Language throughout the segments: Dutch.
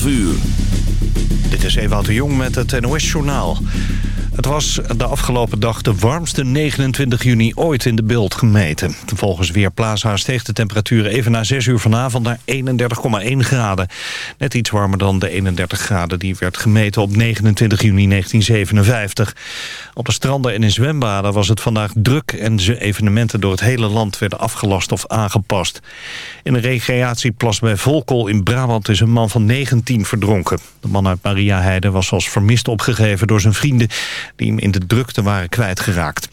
12 uur. Dit is Ewout de Jong met het NOS-journaal. Het was de afgelopen dag de warmste 29 juni ooit in de beeld gemeten. Volgens Weerplaza steeg de temperatuur even na 6 uur vanavond naar 31,1 graden. Net iets warmer dan de 31 graden die werd gemeten op 29 juni 1957. Op de stranden en in zwembaden was het vandaag druk... en evenementen door het hele land werden afgelast of aangepast. In een recreatieplas bij Volkel in Brabant is een man van 19 verdronken. De man uit Mariaheide was als vermist opgegeven door zijn vrienden... die hem in de drukte waren kwijtgeraakt.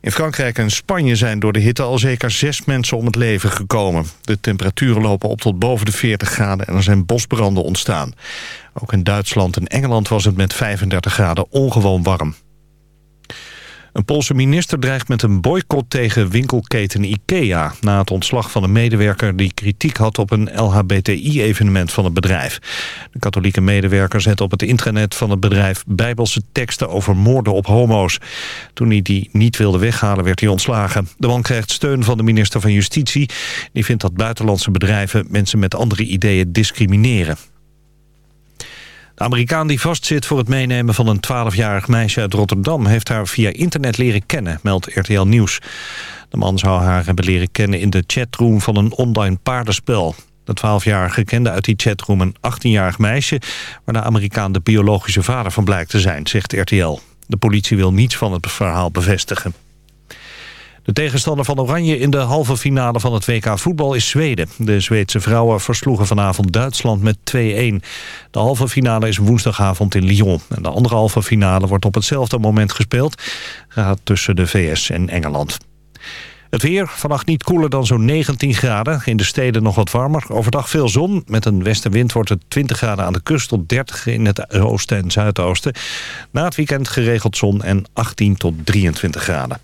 In Frankrijk en Spanje zijn door de hitte al zeker zes mensen om het leven gekomen. De temperaturen lopen op tot boven de 40 graden en er zijn bosbranden ontstaan. Ook in Duitsland en Engeland was het met 35 graden ongewoon warm. Een Poolse minister dreigt met een boycott tegen winkelketen IKEA... na het ontslag van een medewerker die kritiek had op een LHBTI-evenement van het bedrijf. De katholieke medewerker zette op het intranet van het bedrijf... bijbelse teksten over moorden op homo's. Toen hij die niet wilde weghalen, werd hij ontslagen. De man krijgt steun van de minister van Justitie. Die vindt dat buitenlandse bedrijven mensen met andere ideeën discrimineren. De Amerikaan die vastzit voor het meenemen van een 12-jarig meisje uit Rotterdam... heeft haar via internet leren kennen, meldt RTL Nieuws. De man zou haar hebben leren kennen in de chatroom van een online paardenspel. De 12-jarige kende uit die chatroom een 18-jarig meisje... waar de Amerikaan de biologische vader van blijkt te zijn, zegt RTL. De politie wil niets van het verhaal bevestigen. De tegenstander van Oranje in de halve finale van het WK voetbal is Zweden. De Zweedse vrouwen versloegen vanavond Duitsland met 2-1. De halve finale is woensdagavond in Lyon. En de andere halve finale wordt op hetzelfde moment gespeeld. Gaat tussen de VS en Engeland. Het weer, vannacht niet koeler dan zo'n 19 graden. In de steden nog wat warmer. Overdag veel zon. Met een westenwind wordt het 20 graden aan de kust... tot 30 in het oosten en zuidoosten. Na het weekend geregeld zon en 18 tot 23 graden.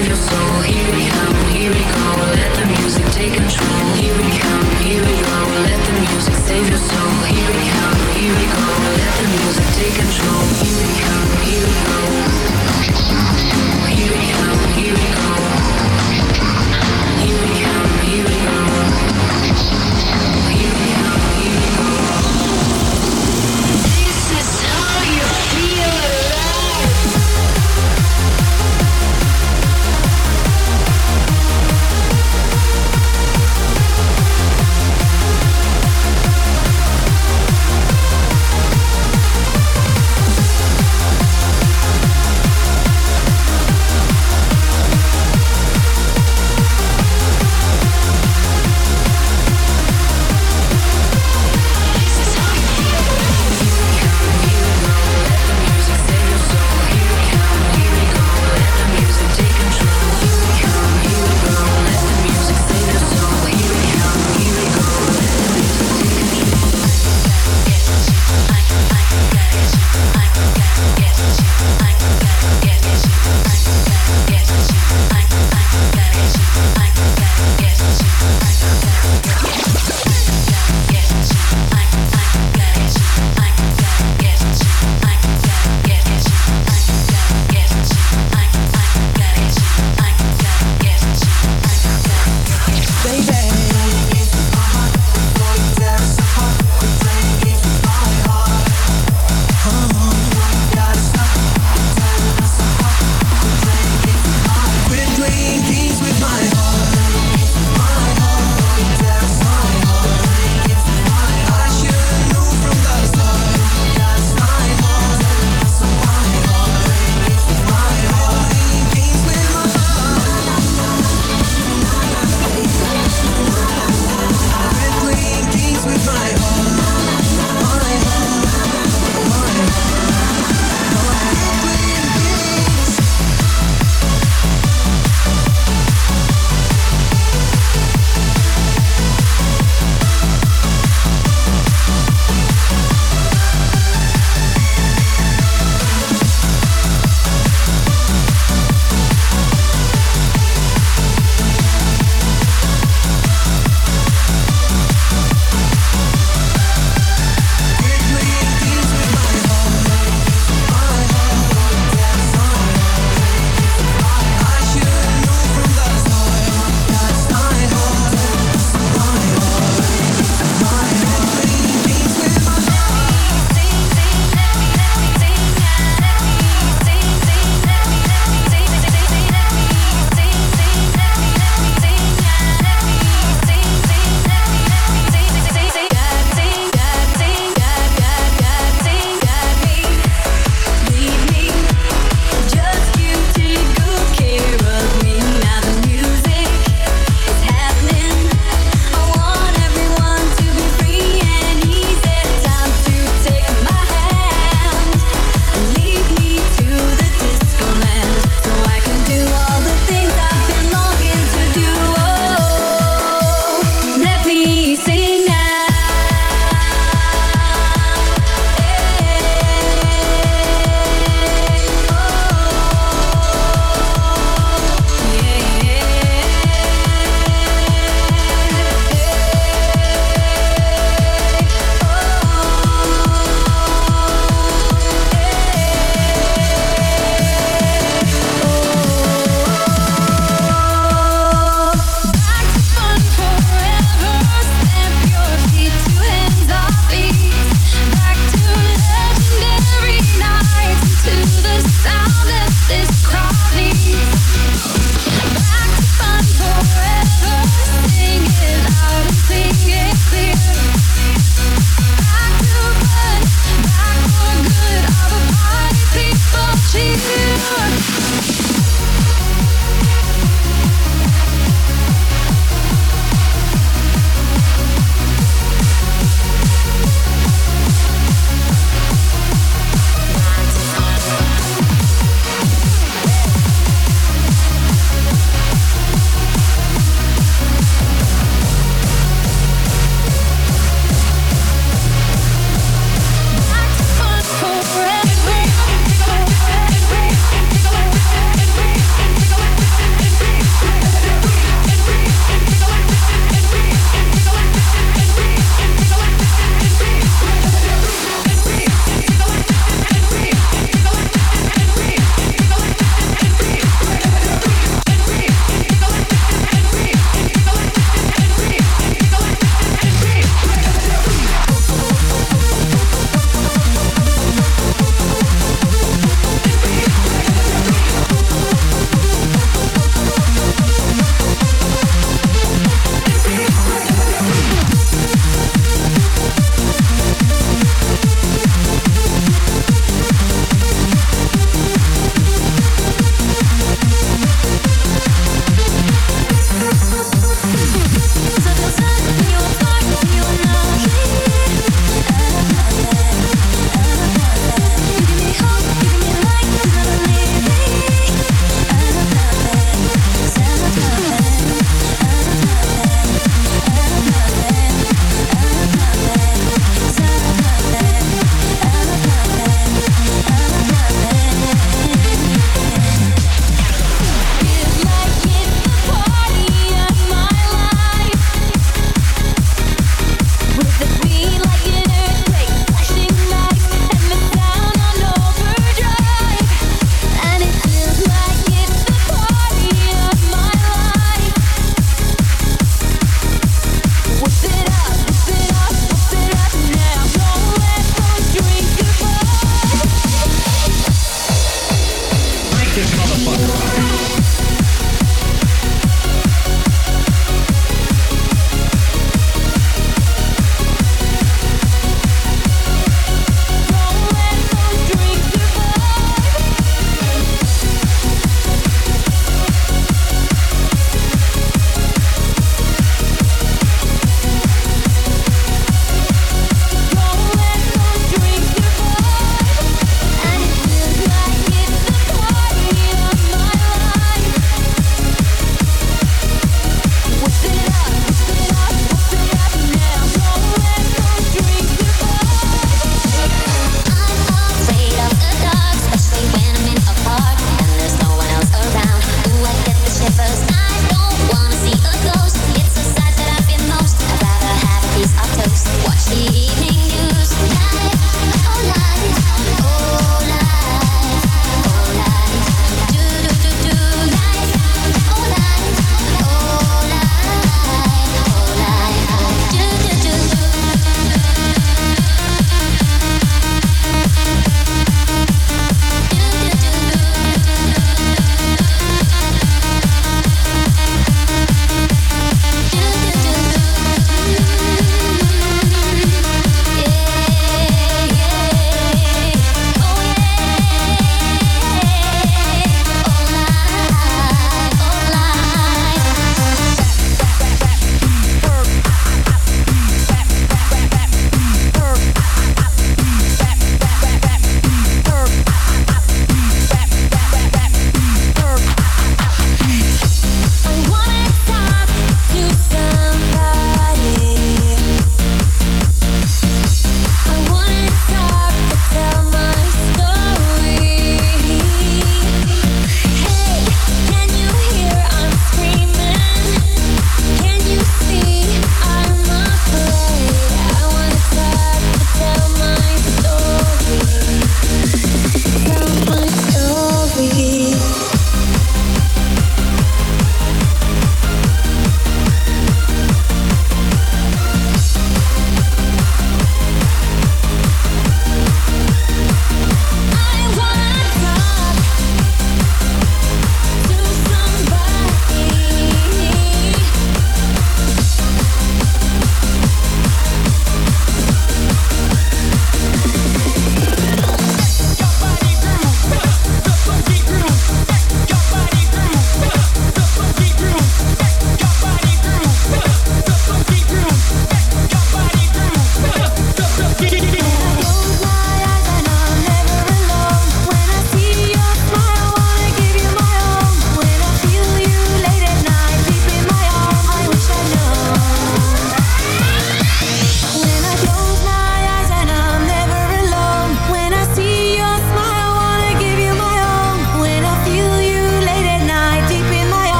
save your soul. Here